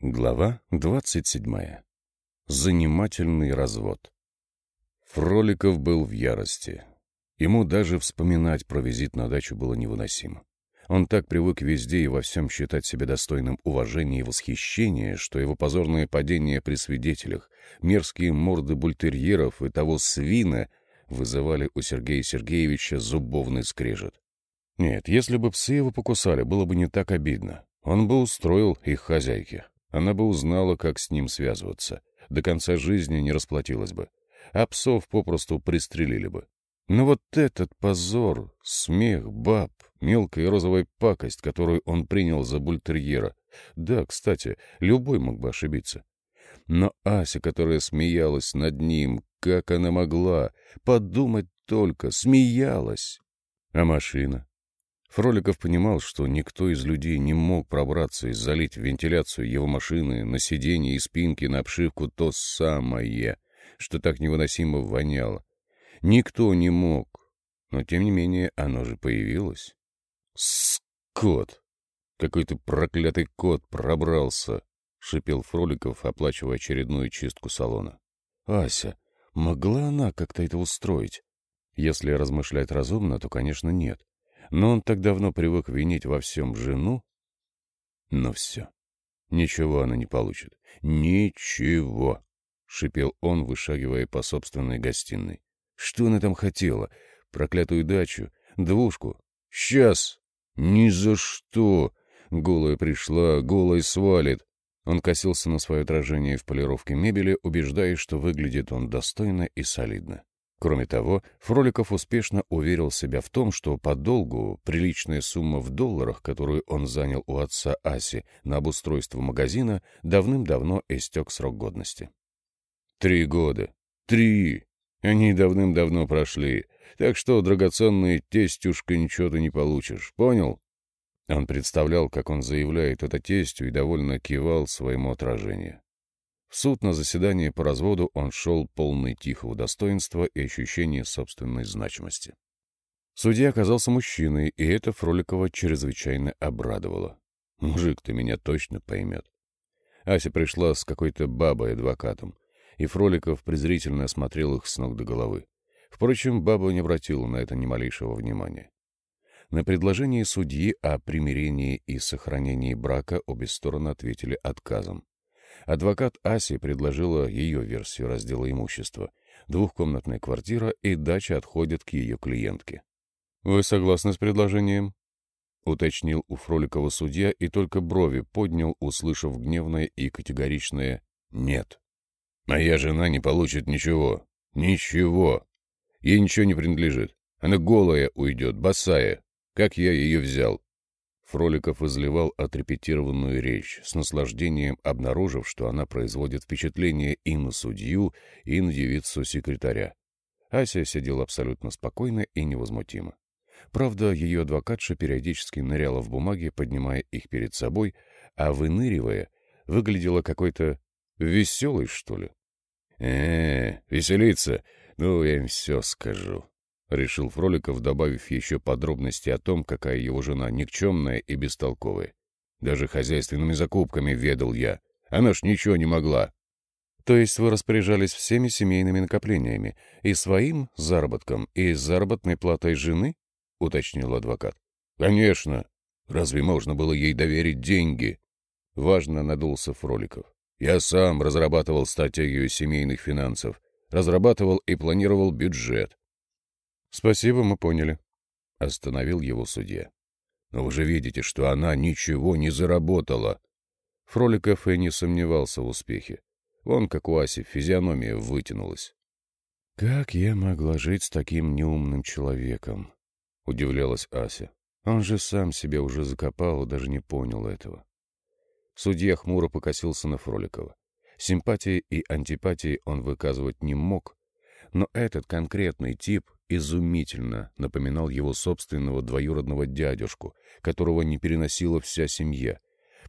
Глава 27. Занимательный развод. Фроликов был в ярости. Ему даже вспоминать про визит на дачу было невыносимо. Он так привык везде и во всем считать себя достойным уважения и восхищения, что его позорное падение при свидетелях, мерзкие морды бультерьеров и того свина вызывали у Сергея Сергеевича зубовный скрежет. Нет, если бы псы его покусали, было бы не так обидно. Он бы устроил их хозяйке. Она бы узнала, как с ним связываться. До конца жизни не расплатилась бы. А псов попросту пристрелили бы. Но вот этот позор, смех баб, мелкая розовая пакость, которую он принял за бультерьера. Да, кстати, любой мог бы ошибиться. Но Ася, которая смеялась над ним, как она могла, подумать только, смеялась. А машина? Фроликов понимал, что никто из людей не мог пробраться и залить в вентиляцию его машины, на сиденье и спинки, на обшивку то самое, что так невыносимо воняло. Никто не мог, но тем не менее оно же появилось. Скот! Какой-то проклятый кот пробрался, — шипел Фроликов, оплачивая очередную чистку салона. Ася, могла она как-то это устроить? Если размышлять разумно, то, конечно, нет. Но он так давно привык винить во всем жену. Но все. Ничего она не получит. Ничего, — шипел он, вышагивая по собственной гостиной. Что она там хотела? Проклятую дачу? Двушку? Сейчас! Ни за что! Голая пришла, голой свалит. Он косился на свое отражение в полировке мебели, убеждаясь, что выглядит он достойно и солидно. Кроме того, Фроликов успешно уверил себя в том, что по долгу приличная сумма в долларах, которую он занял у отца Аси на обустройство магазина, давным-давно истек срок годности. Три года. Три! Они давным-давно прошли. Так что, драгоценный тестюшка, ничего ты не получишь. Понял? Он представлял, как он заявляет это тестю и довольно кивал своему отражению. В суд на заседание по разводу он шел полный тихого достоинства и ощущения собственной значимости. Судья оказался мужчиной, и это Фроликова чрезвычайно обрадовало. «Мужик, ты меня точно поймет». Ася пришла с какой-то бабой-адвокатом, и Фроликов презрительно осмотрел их с ног до головы. Впрочем, баба не обратила на это ни малейшего внимания. На предложение судьи о примирении и сохранении брака обе стороны ответили отказом. Адвокат Аси предложила ее версию раздела имущества. Двухкомнатная квартира и дача отходят к ее клиентке. «Вы согласны с предложением?» — уточнил у Фроликова судья и только брови поднял, услышав гневное и категоричное «нет». «Моя жена не получит ничего. Ничего. Ей ничего не принадлежит. Она голая уйдет, босая. Как я ее взял? Фроликов изливал отрепетированную речь, с наслаждением обнаружив, что она производит впечатление и на судью, и на девицу-секретаря. Ася сидела абсолютно спокойно и невозмутимо. Правда, ее адвокатша периодически ныряла в бумаги, поднимая их перед собой, а выныривая, выглядела какой-то веселой, что ли. э, -э веселиться? Ну, я им все скажу. — решил Фроликов, добавив еще подробности о том, какая его жена никчемная и бестолковая. «Даже хозяйственными закупками ведал я. Она ж ничего не могла». «То есть вы распоряжались всеми семейными накоплениями, и своим заработком, и заработной платой жены?» — уточнил адвокат. «Конечно. Разве можно было ей доверить деньги?» Важно надулся Фроликов. «Я сам разрабатывал стратегию семейных финансов, разрабатывал и планировал бюджет. «Спасибо, мы поняли», — остановил его судья. «Но вы же видите, что она ничего не заработала». Фроликов и не сомневался в успехе. Вон как у Аси физиономия вытянулась. «Как я могла жить с таким неумным человеком?» — удивлялась Ася. «Он же сам себя уже закопал и даже не понял этого». Судья хмуро покосился на Фроликова. Симпатии и антипатии он выказывать не мог, но этот конкретный тип изумительно напоминал его собственного двоюродного дядюшку, которого не переносила вся семья.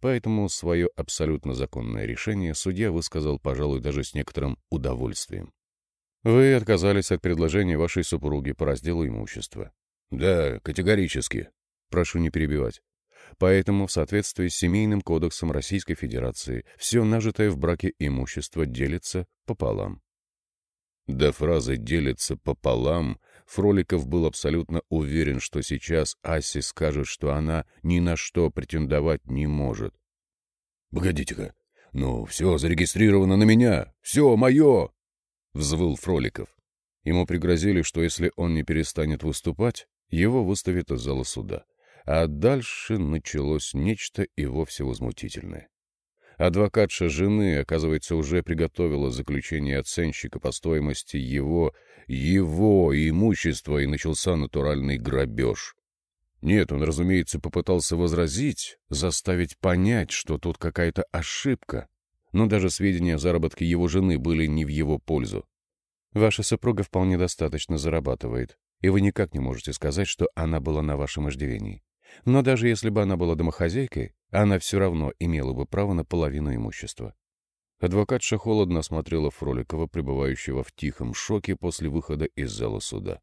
Поэтому свое абсолютно законное решение судья высказал, пожалуй, даже с некоторым удовольствием. «Вы отказались от предложения вашей супруги по разделу имущества». «Да, категорически». «Прошу не перебивать». Поэтому, в соответствии с Семейным кодексом Российской Федерации, все нажитое в браке имущество делится пополам. До фразы «делится пополам» Фроликов был абсолютно уверен, что сейчас Аси скажет, что она ни на что претендовать не может. «Погодите-ка, ну все зарегистрировано на меня, все мое!» — взвыл Фроликов. Ему пригрозили, что если он не перестанет выступать, его выставят из зала суда. А дальше началось нечто и вовсе возмутительное. Адвокатша жены, оказывается, уже приготовила заключение оценщика по стоимости его, его имущества, и начался натуральный грабеж. Нет, он, разумеется, попытался возразить, заставить понять, что тут какая-то ошибка. Но даже сведения о заработке его жены были не в его пользу. Ваша супруга вполне достаточно зарабатывает, и вы никак не можете сказать, что она была на вашем иждивении. Но даже если бы она была домохозяйкой, она все равно имела бы право на половину имущества. Адвокатша холодно осмотрела Фроликова, пребывающего в тихом шоке после выхода из зала суда.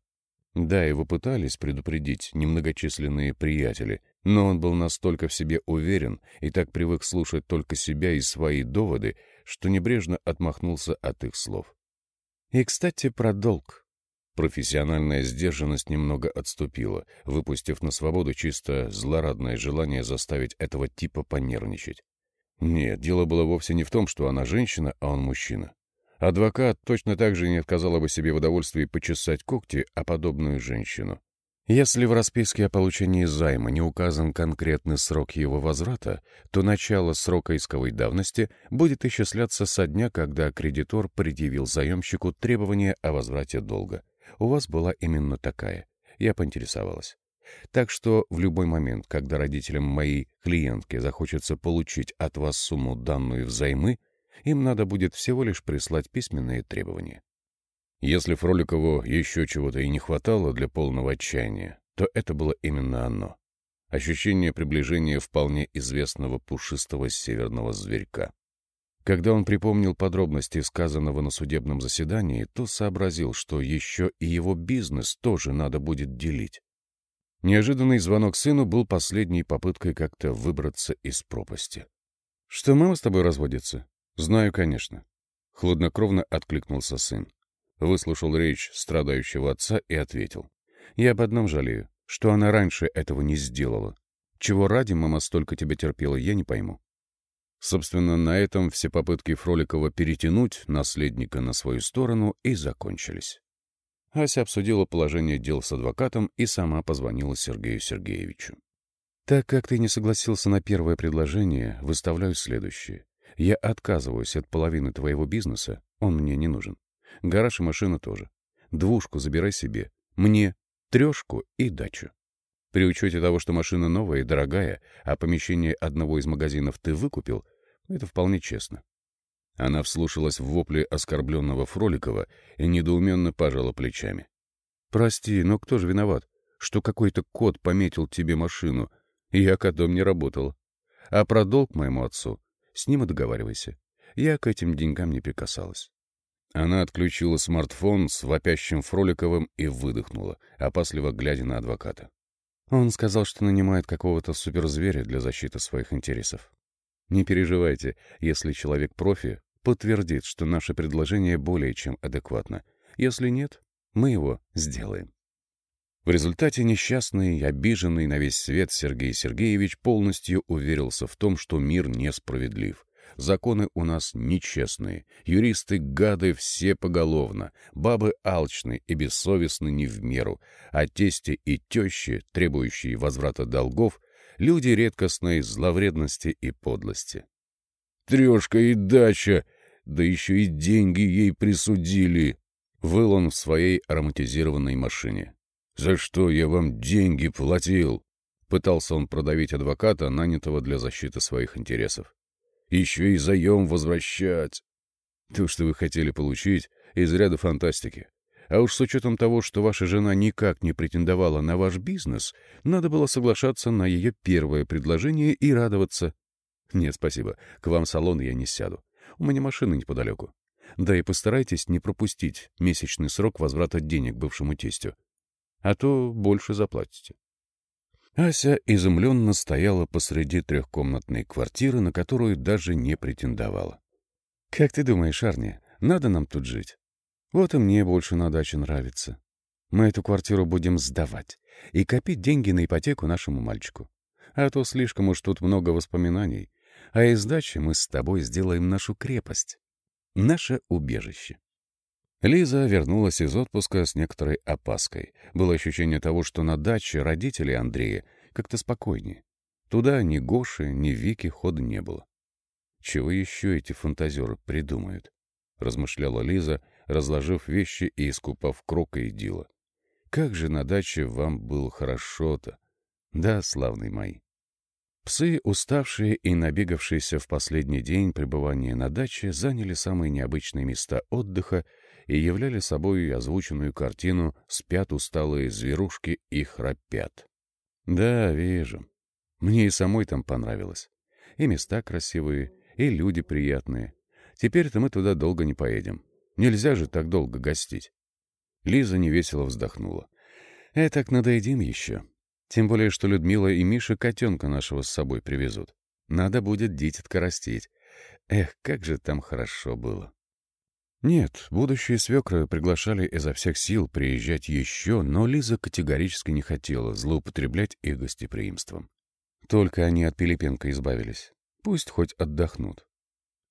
Да, его пытались предупредить немногочисленные приятели, но он был настолько в себе уверен и так привык слушать только себя и свои доводы, что небрежно отмахнулся от их слов. И, кстати, про долг. Профессиональная сдержанность немного отступила, выпустив на свободу чисто злорадное желание заставить этого типа понервничать. Нет, дело было вовсе не в том, что она женщина, а он мужчина. Адвокат точно так же не отказала бы себе в удовольствии почесать когти о подобную женщину. Если в расписке о получении займа не указан конкретный срок его возврата, то начало срока исковой давности будет исчисляться со дня, когда кредитор предъявил заемщику требования о возврате долга у вас была именно такая. Я поинтересовалась. Так что в любой момент, когда родителям моей клиентки захочется получить от вас сумму данную взаймы, им надо будет всего лишь прислать письменные требования. Если Фроликову еще чего-то и не хватало для полного отчаяния, то это было именно оно. Ощущение приближения вполне известного пушистого северного зверька. Когда он припомнил подробности сказанного на судебном заседании, то сообразил, что еще и его бизнес тоже надо будет делить. Неожиданный звонок сыну был последней попыткой как-то выбраться из пропасти. «Что мама с тобой разводится?» «Знаю, конечно». Хладнокровно откликнулся сын. Выслушал речь страдающего отца и ответил. «Я об одном жалею, что она раньше этого не сделала. Чего ради мама столько тебя терпела, я не пойму. Собственно, на этом все попытки Фроликова перетянуть наследника на свою сторону и закончились. Ася обсудила положение дел с адвокатом и сама позвонила Сергею Сергеевичу. «Так как ты не согласился на первое предложение, выставляю следующее. Я отказываюсь от половины твоего бизнеса, он мне не нужен. Гараж и машина тоже. Двушку забирай себе, мне трешку и дачу. При учете того, что машина новая и дорогая, а помещение одного из магазинов ты выкупил, это вполне честно. Она вслушалась в вопли оскорбленного Фроликова и недоуменно пожала плечами. «Прости, но кто же виноват, что какой-то кот пометил тебе машину? Я котом не работал. А про долг моему отцу с ним и договаривайся. Я к этим деньгам не прикасалась». Она отключила смартфон с вопящим Фроликовым и выдохнула, опасливо глядя на адвоката. Он сказал, что нанимает какого-то суперзверя для защиты своих интересов. Не переживайте, если человек профи подтвердит, что наше предложение более чем адекватно. Если нет, мы его сделаем. В результате несчастный, обиженный на весь свет Сергей Сергеевич полностью уверился в том, что мир несправедлив. Законы у нас нечестные, юристы гады все поголовно, бабы алчны и бессовестны не в меру, а тести и тещи, требующие возврата долгов, люди редкостной зловредности и подлости. «Трешка и дача! Да еще и деньги ей присудили!» Выл он в своей ароматизированной машине. «За что я вам деньги платил?» Пытался он продавить адвоката, нанятого для защиты своих интересов. «Еще и заем возвращать!» То, что вы хотели получить, из ряда фантастики. А уж с учетом того, что ваша жена никак не претендовала на ваш бизнес, надо было соглашаться на ее первое предложение и радоваться. Нет, спасибо, к вам в салон я не сяду. У меня машина неподалеку. Да и постарайтесь не пропустить месячный срок возврата денег бывшему тестю. А то больше заплатите. Ася изумленно стояла посреди трехкомнатной квартиры, на которую даже не претендовала. «Как ты думаешь, Арни, надо нам тут жить? Вот и мне больше на даче нравится. Мы эту квартиру будем сдавать и копить деньги на ипотеку нашему мальчику. А то слишком уж тут много воспоминаний. А из дачи мы с тобой сделаем нашу крепость. Наше убежище. Лиза вернулась из отпуска с некоторой опаской. Было ощущение того, что на даче родители Андрея как-то спокойнее. Туда ни Гоши, ни Вики хода не было. «Чего еще эти фантазеры придумают?» — размышляла Лиза, разложив вещи и искупав Крока и Дила. «Как же на даче вам было хорошо-то! Да, славный мои!» Псы, уставшие и набегавшиеся в последний день пребывания на даче, заняли самые необычные места отдыха и являли собой озвученную картину «Спят усталые зверушки и храпят». Да, вижу. Мне и самой там понравилось. И места красивые, и люди приятные. Теперь-то мы туда долго не поедем. Нельзя же так долго гостить. Лиза невесело вздохнула. «Этак надоедим еще. Тем более, что Людмила и Миша котенка нашего с собой привезут. Надо будет дитятка растить. Эх, как же там хорошо было». Нет, будущие свекры приглашали изо всех сил приезжать еще, но Лиза категорически не хотела злоупотреблять их гостеприимством. Только они от Пилипенко избавились. Пусть хоть отдохнут.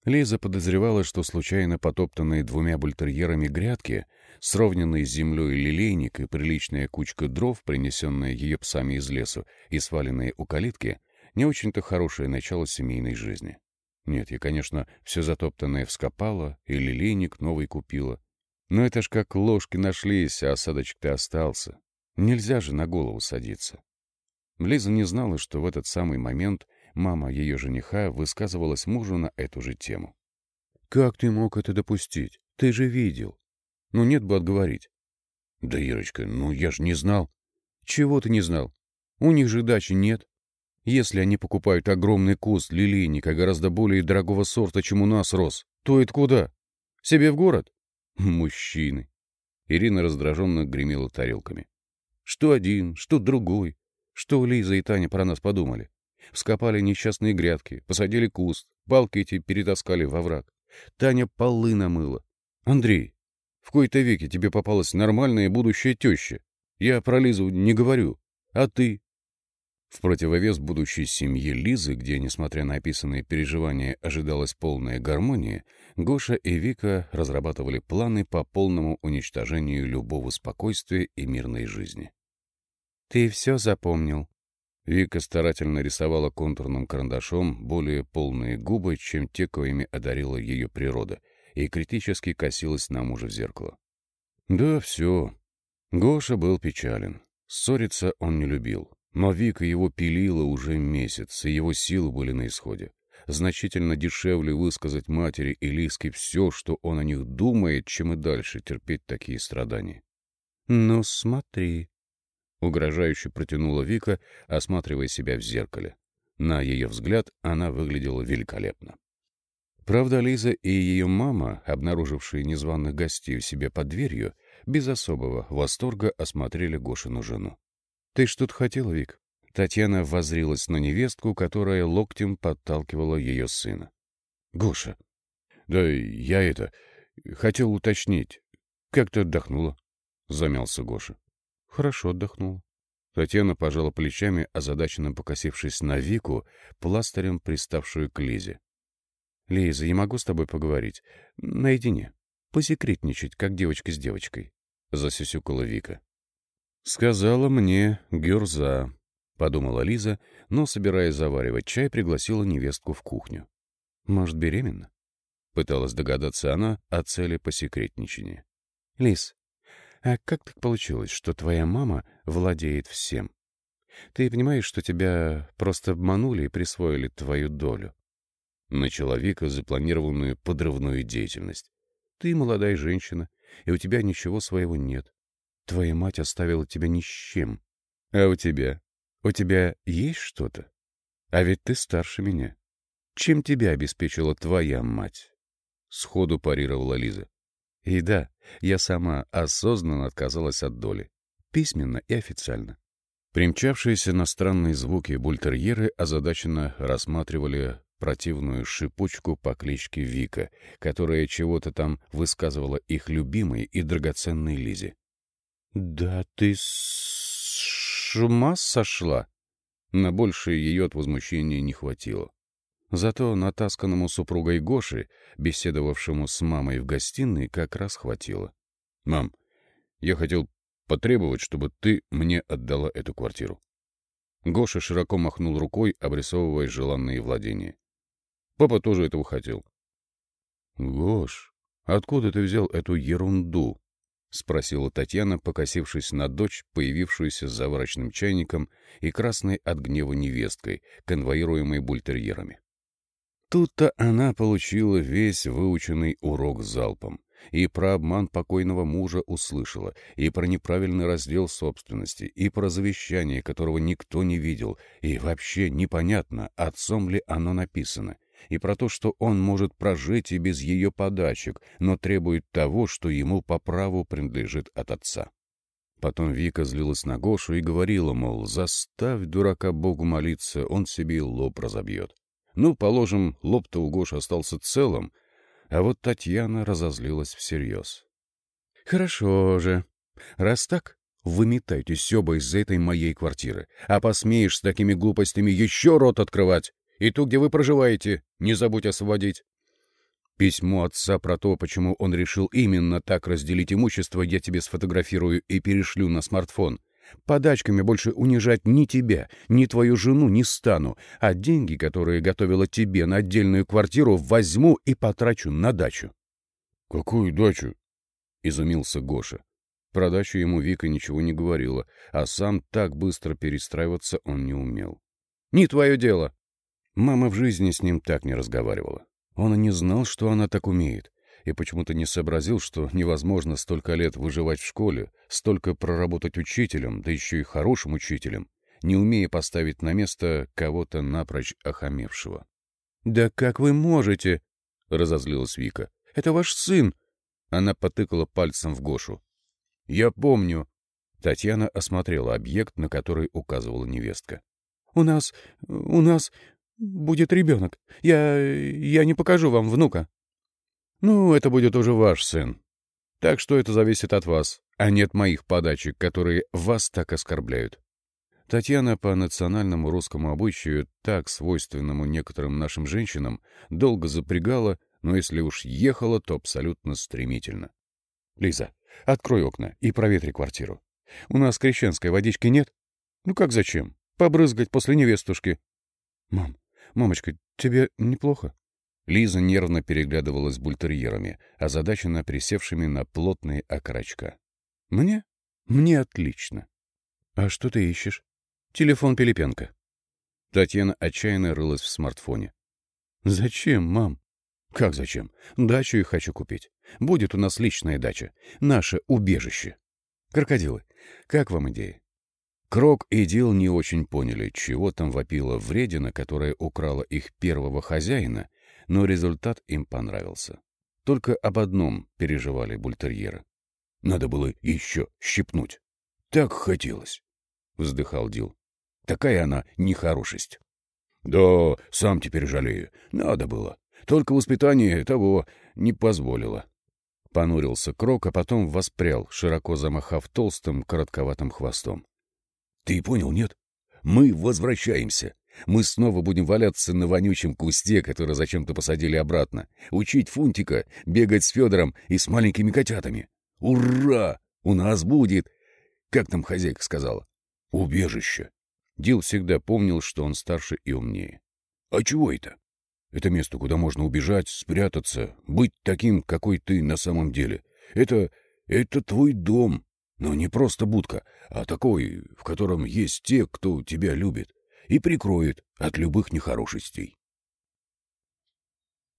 Лиза подозревала, что случайно потоптанные двумя бультерьерами грядки, сровненные с землей лилейник и приличная кучка дров, принесенная ее псами из лесу и сваленные у калитки, не очень-то хорошее начало семейной жизни. Нет, я, конечно, все затоптанное вскопала и лилейник новый купила. Но это ж как ложки нашлись, а осадочек-то остался. Нельзя же на голову садиться. Лиза не знала, что в этот самый момент мама ее жениха высказывалась мужу на эту же тему. «Как ты мог это допустить? Ты же видел. Ну нет бы отговорить». «Да, Ирочка, ну я же не знал». «Чего ты не знал? У них же дачи нет. Если они покупают огромный куст лилейника гораздо более дорогого сорта, чем у нас рос, то это куда? Себе в город? Мужчины. Ирина раздраженно гремела тарелками. Что один, что другой. Что Лиза и Таня про нас подумали? Вскопали несчастные грядки, посадили куст, палки эти перетаскали во враг. Таня полы намыла. Андрей, в кои-то веке тебе попалась нормальная будущая теща. Я про Лизу не говорю. А ты? В противовес будущей семье Лизы, где, несмотря на описанные переживания, ожидалась полная гармония, Гоша и Вика разрабатывали планы по полному уничтожению любого спокойствия и мирной жизни. «Ты все запомнил?» Вика старательно рисовала контурным карандашом более полные губы, чем те, коими одарила ее природа, и критически косилась на мужа в зеркало. «Да, все. Гоша был печален. Ссориться он не любил. Но Вика его пилила уже месяц, и его силы были на исходе. Значительно дешевле высказать матери и Лиске все, что он о них думает, чем и дальше терпеть такие страдания. «Ну, смотри», — угрожающе протянула Вика, осматривая себя в зеркале. На ее взгляд она выглядела великолепно. Правда, Лиза и ее мама, обнаружившие незваных гостей у себя под дверью, без особого восторга осмотрели Гошину жену. «Ты что-то хотела, Вик?» Татьяна воззрилась на невестку, которая локтем подталкивала ее сына. «Гоша, да я это... хотел уточнить. Как ты отдохнула?» — замялся Гоша. «Хорошо отдохнула». Татьяна пожала плечами, озадаченно покосившись на Вику, пластырем приставшую к Лизе. «Лиза, я могу с тобой поговорить? Наедине. Посекретничать, как девочка с девочкой», — засюсюкала Вика. «Сказала мне Гюрза», — подумала Лиза, но, собираясь заваривать чай, пригласила невестку в кухню. «Может, беременна?» — пыталась догадаться она о цели посекретничания. «Лиз, а как так получилось, что твоя мама владеет всем? Ты понимаешь, что тебя просто обманули и присвоили твою долю?» Начала Вика запланированную подрывную деятельность. «Ты молодая женщина, и у тебя ничего своего нет. Твоя мать оставила тебя ни с чем. А у тебя? У тебя есть что-то? А ведь ты старше меня. Чем тебя обеспечила твоя мать? Сходу парировала Лиза. И да, я сама осознанно отказалась от доли. Письменно и официально. Примчавшиеся на странные звуки бультерьеры озадаченно рассматривали противную шипучку по кличке Вика, которая чего-то там высказывала их любимой и драгоценной Лизе. «Да ты с ума сошла?» На большее ее от возмущения не хватило. Зато натасканному супругой Гоши, беседовавшему с мамой в гостиной, как раз хватило. «Мам, я хотел потребовать, чтобы ты мне отдала эту квартиру». Гоша широко махнул рукой, обрисовывая желанные владения. Папа тоже этого хотел. «Гош, откуда ты взял эту ерунду?» — спросила Татьяна, покосившись на дочь, появившуюся с заварочным чайником и красной от гнева невесткой, конвоируемой бультерьерами. Тут-то она получила весь выученный урок залпом. И про обман покойного мужа услышала, и про неправильный раздел собственности, и про завещание, которого никто не видел, и вообще непонятно, отцом ли оно написано, и про то, что он может прожить и без ее подачек, но требует того, что ему по праву принадлежит от отца. Потом Вика злилась на Гошу и говорила, мол, заставь дурака Богу молиться, он себе лоб разобьет. Ну, положим, лоб-то у Гоши остался целым, а вот Татьяна разозлилась всерьез. «Хорошо же. Раз так, выметайтесь оба из этой моей квартиры. А посмеешь с такими глупостями еще рот открывать. И ту, где вы проживаете, не забудь освободить». Письмо отца про то, почему он решил именно так разделить имущество, я тебе сфотографирую и перешлю на смартфон. Подачками больше унижать ни тебя, ни твою жену не стану, а деньги, которые готовила тебе на отдельную квартиру, возьму и потрачу на дачу. — Какую дачу? — изумился Гоша. Про дачу ему Вика ничего не говорила, а сам так быстро перестраиваться он не умел. — Не твое дело. Мама в жизни с ним так не разговаривала. Он и не знал, что она так умеет и почему-то не сообразил, что невозможно столько лет выживать в школе, столько проработать учителем, да еще и хорошим учителем, не умея поставить на место кого-то напрочь охамевшего. «Да как вы можете?» — разозлилась Вика. «Это ваш сын!» Она потыкала пальцем в Гошу. «Я помню». Татьяна осмотрела объект, на который указывала невестка. «У нас... у нас будет ребенок. Я... я не покажу вам внука». Ну, это будет уже ваш сын. Так что это зависит от вас, а нет моих подачек, которые вас так оскорбляют. Татьяна по национальному русскому обычаю, так свойственному некоторым нашим женщинам, долго запрягала, но если уж ехала, то абсолютно стремительно. «Лиза, открой окна и проветри квартиру. У нас крещенской водички нет? Ну как зачем? Побрызгать после невестушки». «Мам, мамочка, тебе неплохо?» Лиза нервно переглядывалась с бультерьерами, озадаченно присевшими на плотные окорочка. «Мне? Мне отлично. А что ты ищешь? Телефон Пилипенко». Татьяна отчаянно рылась в смартфоне. «Зачем, мам?» «Как зачем? Дачу я хочу купить. Будет у нас личная дача. Наше убежище. Крокодилы, как вам идея?» Крок и Дил не очень поняли, чего там вопила вредина, которая украла их первого хозяина, но результат им понравился. Только об одном переживали бультерьеры. Надо было еще щипнуть. Так хотелось, — вздыхал Дил. Такая она нехорошесть. Да, сам теперь жалею. Надо было. Только воспитание того не позволило. Понурился Крок, а потом воспрял, широко замахав толстым, коротковатым хвостом. — Ты понял, нет? Мы возвращаемся. Мы снова будем валяться на вонючем кусте, который зачем-то посадили обратно, учить Фунтика бегать с Федором и с маленькими котятами. Ура! У нас будет... Как там хозяйка сказала? Убежище. Дил всегда помнил, что он старше и умнее. А чего это? Это место, куда можно убежать, спрятаться, быть таким, какой ты на самом деле. Это... это твой дом. Но не просто будка, а такой, в котором есть те, кто тебя любит и прикроет от любых нехорошестей.